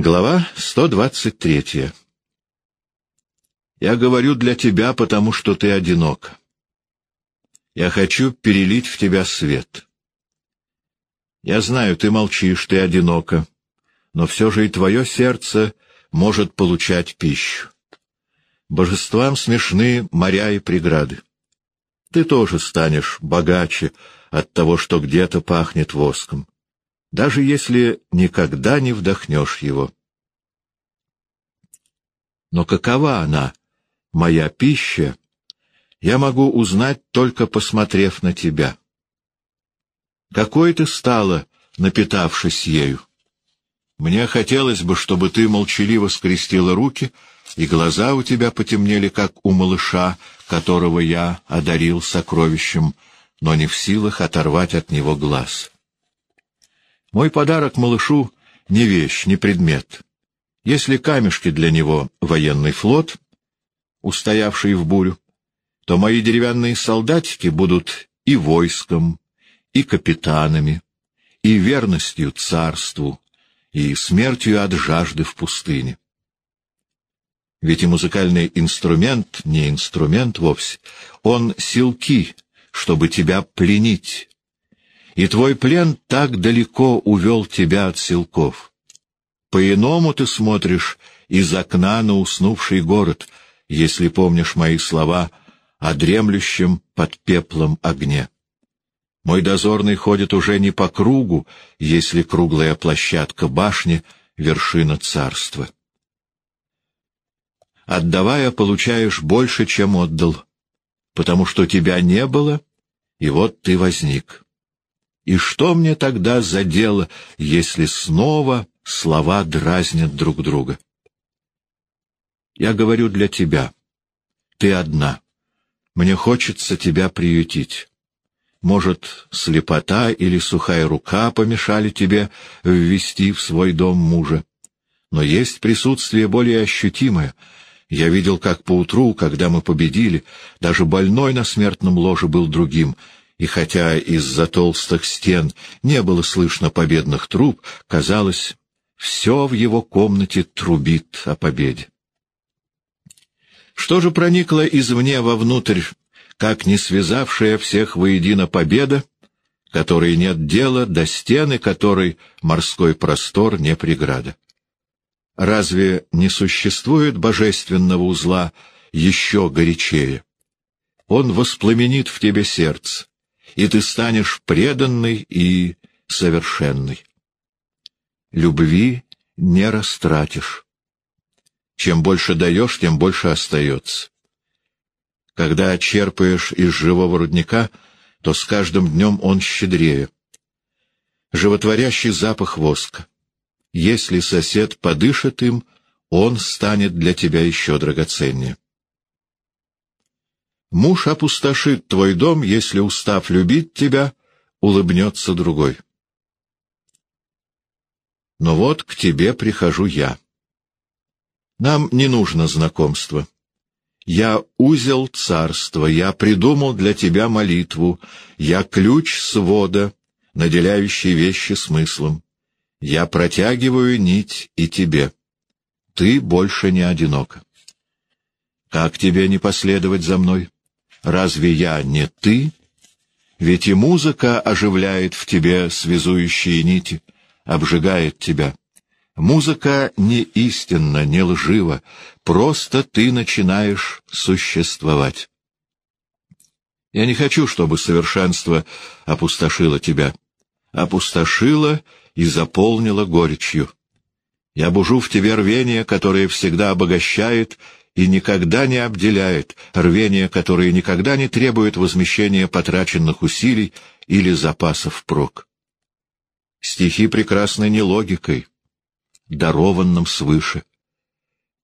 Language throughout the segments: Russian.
Глава 123 Я говорю для тебя, потому что ты одинок. Я хочу перелить в тебя свет. Я знаю, ты молчишь, ты одинока, но все же и твое сердце может получать пищу. Божествам смешны моря и преграды. Ты тоже станешь богаче от того, что где-то пахнет воском даже если никогда не вдохнешь его. Но какова она, моя пища, я могу узнать, только посмотрев на тебя. Какой ты стала, напитавшись ею? Мне хотелось бы, чтобы ты молчаливо скрестила руки, и глаза у тебя потемнели, как у малыша, которого я одарил сокровищем, но не в силах оторвать от него глаз. Мой подарок малышу — не вещь, не предмет. Если камешки для него — военный флот, устоявший в бурю, то мои деревянные солдатики будут и войском, и капитанами, и верностью царству, и смертью от жажды в пустыне. Ведь и музыкальный инструмент не инструмент вовсе, он силки, чтобы тебя пленить, и твой плен так далеко увел тебя от силков. По-иному ты смотришь из окна на уснувший город, если помнишь мои слова о дремлющем под пеплом огне. Мой дозорный ходит уже не по кругу, если круглая площадка башни — вершина царства. Отдавая, получаешь больше, чем отдал, потому что тебя не было, и вот ты возник. И что мне тогда за дело, если снова слова дразнят друг друга? Я говорю для тебя. Ты одна. Мне хочется тебя приютить. Может, слепота или сухая рука помешали тебе ввести в свой дом мужа. Но есть присутствие более ощутимое. Я видел, как поутру, когда мы победили, даже больной на смертном ложе был другим — и хотя из-за толстых стен не было слышно победных труб, казалось, все в его комнате трубит о победе. Что же проникло извне вовнутрь, как не связавшая всех воедино победа, которой нет дела до стены, которой морской простор не преграда? Разве не существует божественного узла еще горячее? Он воспламенит в тебе сердце, и ты станешь преданной и совершенной. Любви не растратишь. Чем больше даешь, тем больше остается. Когда черпаешь из живого рудника, то с каждым днем он щедрее. Животворящий запах воска. Если сосед подышит им, он станет для тебя еще драгоценнее. Муж опустошит твой дом, если, устав любить тебя, улыбнется другой. Но вот к тебе прихожу я. Нам не нужно знакомство. Я узел царства, я придумал для тебя молитву, я ключ свода, наделяющий вещи смыслом. Я протягиваю нить и тебе. Ты больше не одинока. Как тебе не последовать за мной? Разве я не ты? Ведь и музыка оживляет в тебе связующие нити, обжигает тебя. Музыка не истинна, не лжива, просто ты начинаешь существовать. Я не хочу, чтобы совершенство опустошило тебя. Опустошило и заполнило горечью. Я бужу в тебе рвение, которое всегда обогащает и никогда не обделяет, рвение, которое никогда не требует возмещения потраченных усилий или запасов прок. Стихи прекрасны не логикой, дарованным свыше.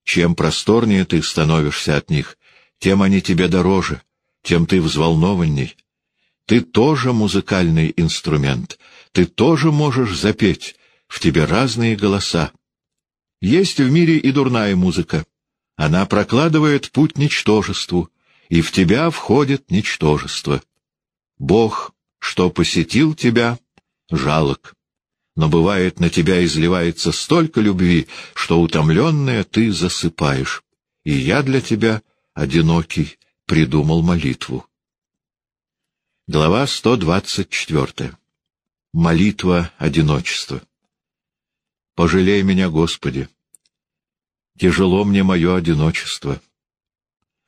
Чем просторнее ты становишься от них, тем они тебе дороже, тем ты взволнованней. Ты тоже музыкальный инструмент, ты тоже можешь запеть, в тебе разные голоса. Есть в мире и дурная музыка. Она прокладывает путь ничтожеству, и в тебя входит ничтожество. Бог, что посетил тебя, жалок. но бывает, на тебя изливается столько любви, что утомленная ты засыпаешь, и я для тебя, одинокий, придумал молитву. Глава 124. Молитва одиночества. Пожалей меня, Господи. Тяжело мне мое одиночество.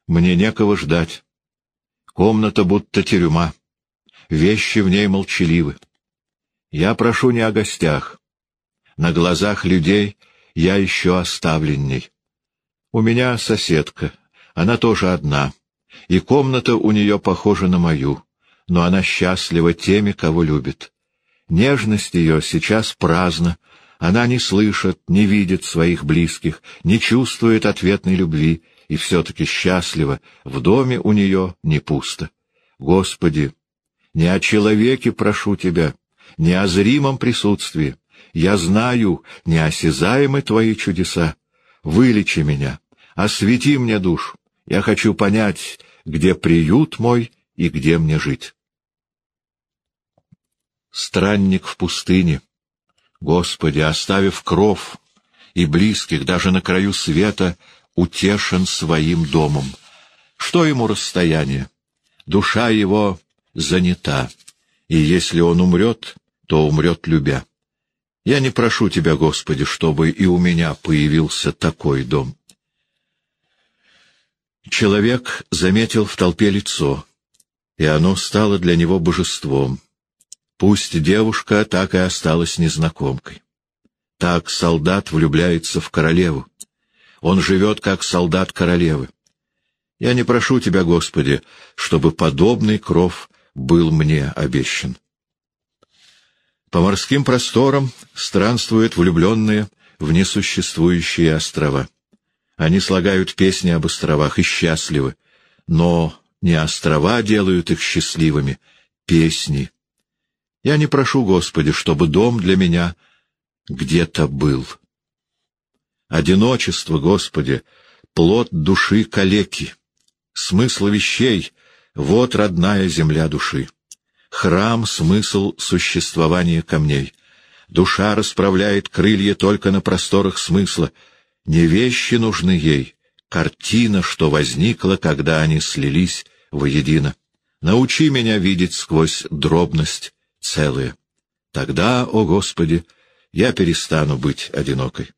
Мне некого ждать. Комната будто тюрьма. Вещи в ней молчаливы. Я прошу не о гостях. На глазах людей я еще оставленней. У меня соседка, она тоже одна, и комната у нее похожа на мою, но она счастлива теми, кого любит. Нежность ее сейчас праздна, она не слышит, не видит своих близких, не чувствует ответной любви, и все-таки счастлива, в доме у нее не пусто. Господи, не о человеке прошу Тебя, не о зримом присутствии. Я знаю неосязаемы Твои чудеса. Вылечи меня, освети мне душу. Я хочу понять, где приют мой и где мне жить. Странник в пустыне. Господи, оставив кров и близких даже на краю света, утешен своим домом. Что ему расстояние? Душа его занята, и если он умрет, то умрет любя. Я не прошу Тебя, Господи, чтобы и у меня появился такой дом. Человек заметил в толпе лицо, и оно стало для него божеством. Пусть девушка так и осталась незнакомкой. Так солдат влюбляется в королеву. Он живет, как солдат королевы. Я не прошу Тебя, Господи, чтобы подобный кров был мне обещан. По морским просторам странствуют влюбленные в несуществующие острова. Они слагают песни об островах и счастливы, но не острова делают их счастливыми, песни. Я не прошу, Господи, чтобы дом для меня где-то был. Одиночество, Господи, плод души калеки, смысл вещей — вот родная земля души. Храм — смысл существования камней. Душа расправляет крылья только на просторах смысла. Не вещи нужны ей, картина, что возникла, когда они слились воедино. Научи меня видеть сквозь дробность целое. Тогда, о Господи, я перестану быть одинокой.